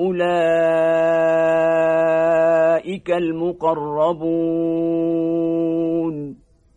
أولئك المقربون.